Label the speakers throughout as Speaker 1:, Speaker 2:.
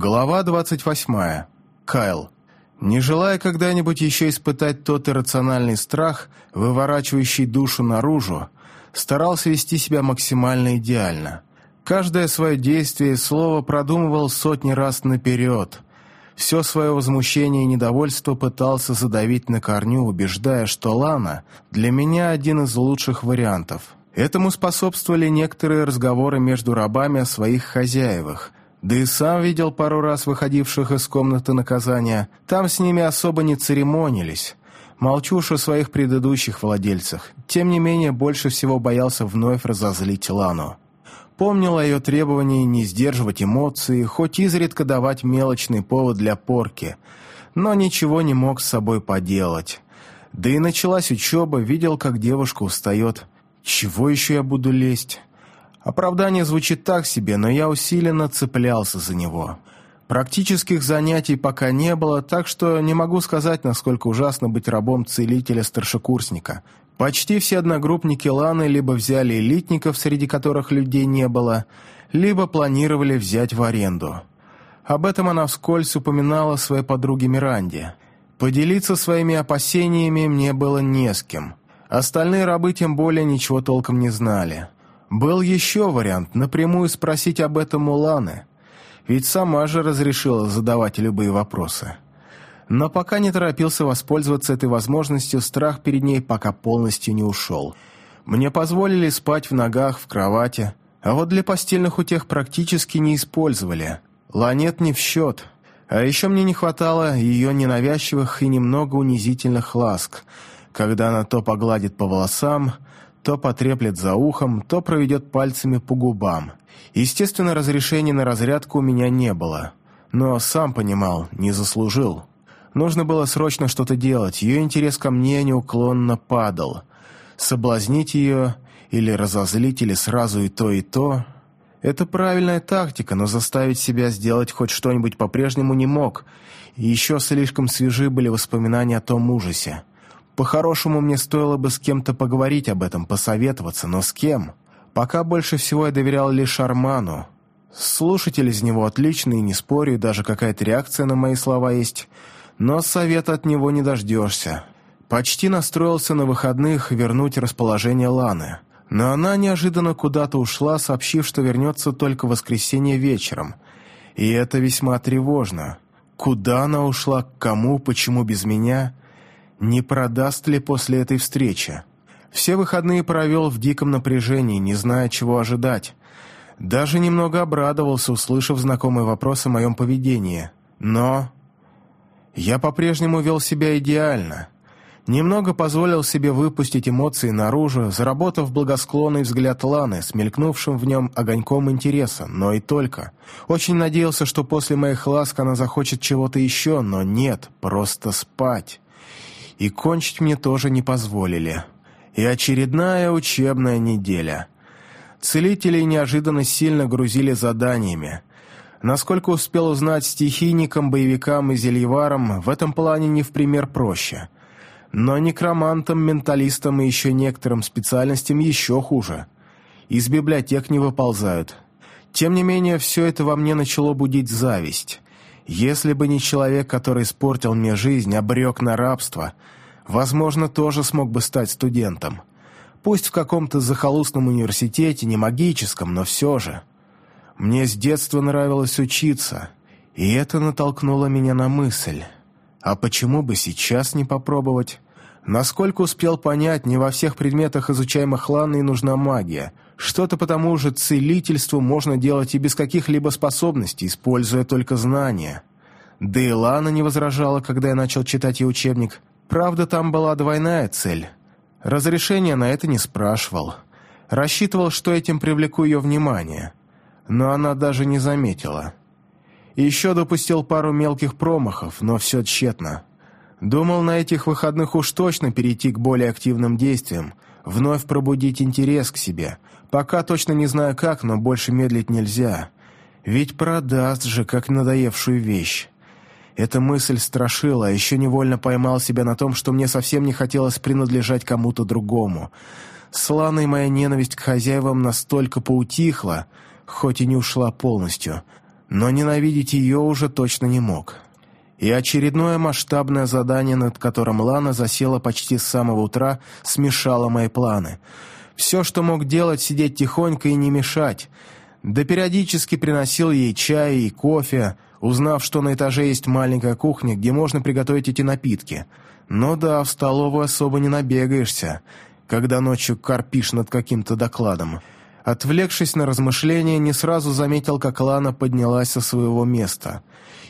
Speaker 1: Глава 28. Кайл. Не желая когда-нибудь еще испытать тот иррациональный страх, выворачивающий душу наружу, старался вести себя максимально идеально. Каждое свое действие и слово продумывал сотни раз наперед. Все свое возмущение и недовольство пытался задавить на корню, убеждая, что Лана для меня один из лучших вариантов. Этому способствовали некоторые разговоры между рабами о своих хозяевах – да и сам видел пару раз выходивших из комнаты наказания. Там с ними особо не церемонились. Молчу уж о своих предыдущих владельцах. Тем не менее, больше всего боялся вновь разозлить Лану. Помнил о ее требовании не сдерживать эмоции, хоть изредка давать мелочный повод для порки, но ничего не мог с собой поделать. Да и началась учеба, видел, как девушка устает. Чего еще я буду лезть? Оправдание звучит так себе, но я усиленно цеплялся за него. Практических занятий пока не было, так что не могу сказать, насколько ужасно быть рабом целителя-старшекурсника. Почти все одногруппники Ланы либо взяли элитников, среди которых людей не было, либо планировали взять в аренду. Об этом она вскользь упоминала своей подруге Миранде. Поделиться своими опасениями мне было не с кем. Остальные рабы тем более ничего толком не знали. Был еще вариант напрямую спросить об этом у Ланы, ведь сама же разрешила задавать любые вопросы. Но пока не торопился воспользоваться этой возможностью, страх перед ней пока полностью не ушел. Мне позволили спать в ногах, в кровати, а вот для постельных утех практически не использовали. Ланет не в счет. А еще мне не хватало ее ненавязчивых и немного унизительных ласк, когда она то погладит по волосам, то потреплет за ухом, то проведет пальцами по губам. Естественно, разрешения на разрядку у меня не было. Но сам понимал, не заслужил. Нужно было срочно что-то делать, ее интерес ко мне неуклонно падал. Соблазнить ее или разозлить, или сразу и то, и то... Это правильная тактика, но заставить себя сделать хоть что-нибудь по-прежнему не мог. Еще слишком свежи были воспоминания о том ужасе. По-хорошему, мне стоило бы с кем-то поговорить об этом, посоветоваться, но с кем? Пока больше всего я доверял лишь Арману. Слушатель из него отличный, не спорю, даже какая-то реакция на мои слова есть, но совета от него не дождешься. Почти настроился на выходных вернуть расположение Ланы, но она неожиданно куда-то ушла, сообщив, что вернется только в воскресенье вечером. И это весьма тревожно. Куда она ушла, к кому, почему без меня – не продаст ли после этой встречи. Все выходные провел в диком напряжении, не зная, чего ожидать. Даже немного обрадовался, услышав знакомый вопрос о моем поведении. Но я по-прежнему вел себя идеально. Немного позволил себе выпустить эмоции наружу, заработав благосклонный взгляд Ланы, смелькнувшим в нем огоньком интереса, но и только. Очень надеялся, что после моих ласк она захочет чего-то еще, но нет, просто спать и кончить мне тоже не позволили. И очередная учебная неделя. Целителей неожиданно сильно грузили заданиями. Насколько успел узнать стихийникам, боевикам и зельеварам, в этом плане не в пример проще. Но некромантам, менталистам и еще некоторым специальностям еще хуже. Из библиотек не выползают. Тем не менее, все это во мне начало будить зависть. Если бы не человек, который испортил мне жизнь, обрек на рабство, возможно, тоже смог бы стать студентом. Пусть в каком-то захолустном университете, не магическом, но все же. Мне с детства нравилось учиться, и это натолкнуло меня на мысль. А почему бы сейчас не попробовать? Насколько успел понять, не во всех предметах, изучаемых Ланной, нужна магия – что-то по тому же целительству можно делать и без каких-либо способностей, используя только знания. Да и Лана не возражала, когда я начал читать ей учебник. Правда, там была двойная цель. Разрешения на это не спрашивал. Рассчитывал, что этим привлеку ее внимание. Но она даже не заметила. еще допустил пару мелких промахов, но все тщетно. Думал на этих выходных уж точно перейти к более активным действиям, вновь пробудить интерес к себе, Пока точно не знаю как, но больше медлить нельзя. Ведь продаст же, как надоевшую вещь. Эта мысль страшила, а еще невольно поймал себя на том, что мне совсем не хотелось принадлежать кому-то другому. Сланой моя ненависть к хозяевам настолько поутихла, хоть и не ушла полностью. но ненавидеть ее уже точно не мог. И очередное масштабное задание, над которым Лана засела почти с самого утра, смешало мои планы. Все, что мог делать, сидеть тихонько и не мешать. Да периодически приносил ей чай и кофе, узнав, что на этаже есть маленькая кухня, где можно приготовить эти напитки. Но да, в столовую особо не набегаешься, когда ночью корпишь над каким-то докладом. Отвлекшись на размышления, не сразу заметил, как Лана поднялась со своего места.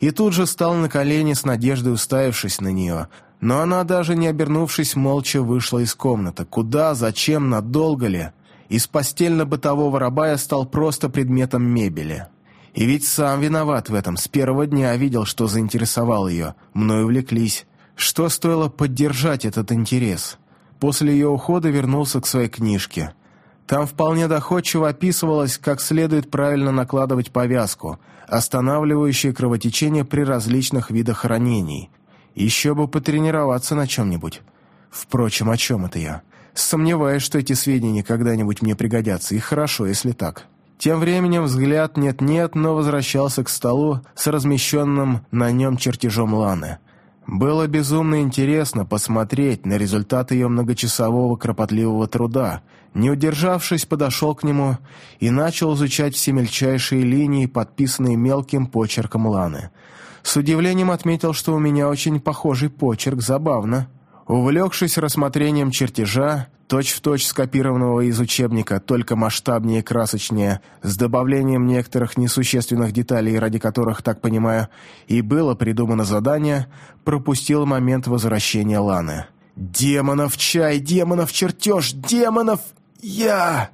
Speaker 1: И тут же стал на колени с надеждой уставившись на нее. Но она, даже не обернувшись, молча вышла из комнаты. Куда, зачем, надолго ли? Из постельно-бытового раба я стал просто предметом мебели. И ведь сам виноват в этом. С первого дня видел, что заинтересовал ее. Мною увлеклись. Что стоило поддержать этот интерес? После ее ухода вернулся к своей книжке – там вполне доходчиво описывалось, как следует правильно накладывать повязку, останавливающую кровотечение при различных видах ранений. Еще бы потренироваться на чем-нибудь. Впрочем, о чем это я? Сомневаюсь, что эти сведения когда-нибудь мне пригодятся, и хорошо, если так. Тем временем взгляд нет-нет, но возвращался к столу с размещенным на нем чертежом Ланы. Было безумно интересно посмотреть на результат ее многочасового кропотливого труда. Не удержавшись, подошел к нему и начал изучать все мельчайшие линии, подписанные мелким почерком Ланы. С удивлением отметил, что у меня очень похожий почерк, забавно. Увлекшись рассмотрением чертежа, точь-в-точь точь скопированного из учебника, только масштабнее и красочнее, с добавлением некоторых несущественных деталей, ради которых, так понимаю, и было придумано задание, пропустил момент возвращения Ланы. «Демонов чай, демонов чертеж, демонов я!»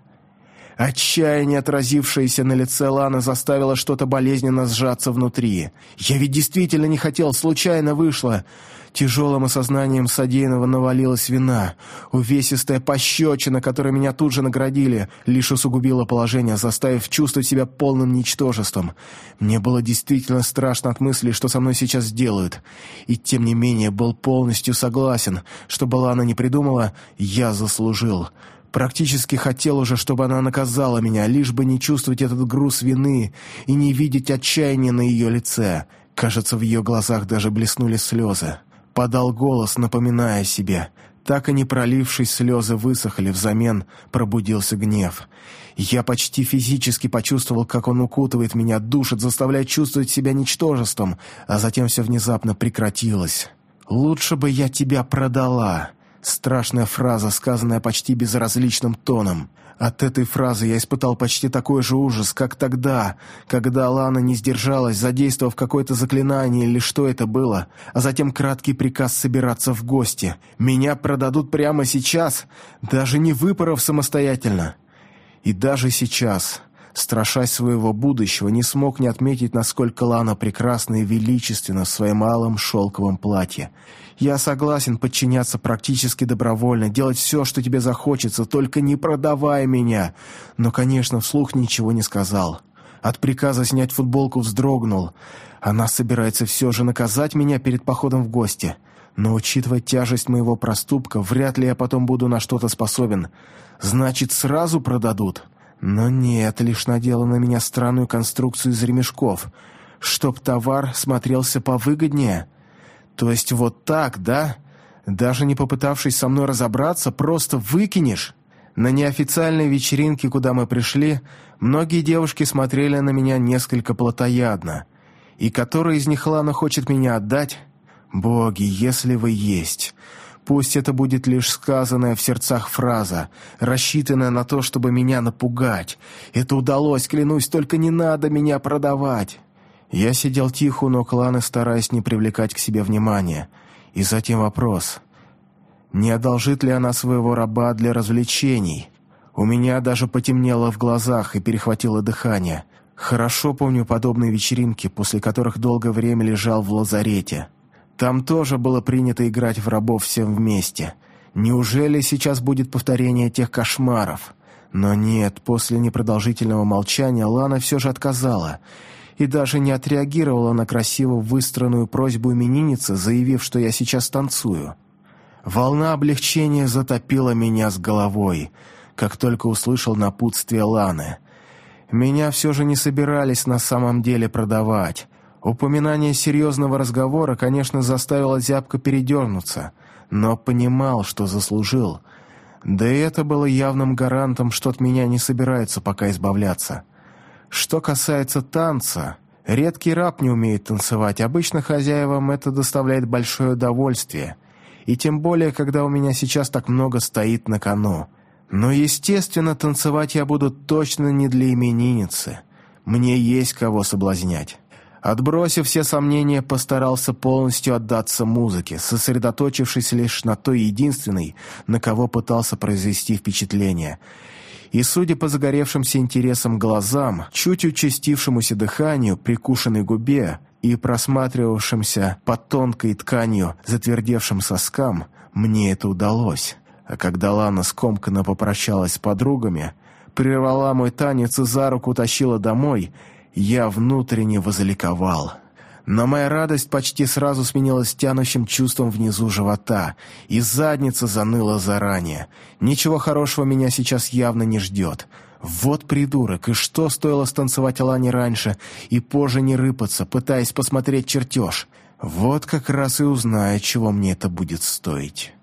Speaker 1: Отчаяние, отразившееся на лице Ланы, заставило что-то болезненно сжаться внутри. «Я ведь действительно не хотел, случайно вышло!» Тяжелым осознанием содеянного навалилась вина. Увесистая пощечина, которой меня тут же наградили, лишь усугубила положение, заставив чувствовать себя полным ничтожеством. Мне было действительно страшно от мысли, что со мной сейчас сделают. И тем не менее был полностью согласен. Что была она не придумала, я заслужил. Практически хотел уже, чтобы она наказала меня, лишь бы не чувствовать этот груз вины и не видеть отчаяния на ее лице. Кажется, в ее глазах даже блеснули слезы подал голос, напоминая себе. Так и не пролившись, слезы высохли, взамен пробудился гнев. Я почти физически почувствовал, как он укутывает меня, душит, заставляет чувствовать себя ничтожеством, а затем все внезапно прекратилось. «Лучше бы я тебя продала», Страшная фраза, сказанная почти безразличным тоном. От этой фразы я испытал почти такой же ужас, как тогда, когда Лана не сдержалась, задействовав какое-то заклинание или что это было, а затем краткий приказ собираться в гости. Меня продадут прямо сейчас, даже не выпоров самостоятельно. И даже сейчас, страшась своего будущего, не смог не отметить, насколько Лана прекрасна и величественна в своем малом шелковом платье. Я согласен подчиняться практически добровольно, делать все, что тебе захочется, только не продавай меня. Но, конечно, вслух ничего не сказал. От приказа снять футболку вздрогнул. Она собирается все же наказать меня перед походом в гости. Но, учитывая тяжесть моего проступка, вряд ли я потом буду на что-то способен. Значит, сразу продадут. Но нет, лишь надела на меня странную конструкцию из ремешков. Чтоб товар смотрелся повыгоднее. То есть вот так, да? Даже не попытавшись со мной разобраться, просто выкинешь? На неофициальной вечеринке, куда мы пришли, многие девушки смотрели на меня несколько плотоядно. И которая из них Лана хочет меня отдать? Боги, если вы есть. Пусть это будет лишь сказанная в сердцах фраза, рассчитанная на то, чтобы меня напугать. Это удалось, клянусь, только не надо меня продавать. Я сидел тихо но кланы, стараясь не привлекать к себе внимания. И затем вопрос. Не одолжит ли она своего раба для развлечений? У меня даже потемнело в глазах и перехватило дыхание. Хорошо помню подобные вечеринки, после которых долгое время лежал в лазарете. Там тоже было принято играть в рабов всем вместе. Неужели сейчас будет повторение тех кошмаров? Но нет, после непродолжительного молчания Лана все же отказала — и даже не отреагировала на красиво выстроенную просьбу именинницы, заявив, что я сейчас танцую. Волна облегчения затопила меня с головой, как только услышал напутствие Ланы. Меня все же не собирались на самом деле продавать. Упоминание серьезного разговора, конечно, заставило зябко передернуться, но понимал, что заслужил. Да и это было явным гарантом, что от меня не собираются пока избавляться. Что касается танца, редкий раб не умеет танцевать, обычно хозяевам это доставляет большое удовольствие. И тем более, когда у меня сейчас так много стоит на кону. Но, естественно, танцевать я буду точно не для именинницы. Мне есть кого соблазнять. Отбросив все сомнения, постарался полностью отдаться музыке, сосредоточившись лишь на той единственной, на кого пытался произвести впечатление. И, судя по загоревшимся интересам глазам, чуть участившемуся дыханию, прикушенной губе и просматривавшимся под тонкой тканью затвердевшим соскам, мне это удалось. А когда Лана скомканно попрощалась с подругами, прервала мой танец и за руку тащила домой — я внутренне возликовал. Но моя радость почти сразу сменилась тянущим чувством внизу живота, и задница заныла заранее. Ничего хорошего меня сейчас явно не ждет. Вот придурок, и что стоило станцевать Алане раньше, и позже не рыпаться, пытаясь посмотреть чертеж. Вот как раз и узнает, чего мне это будет стоить».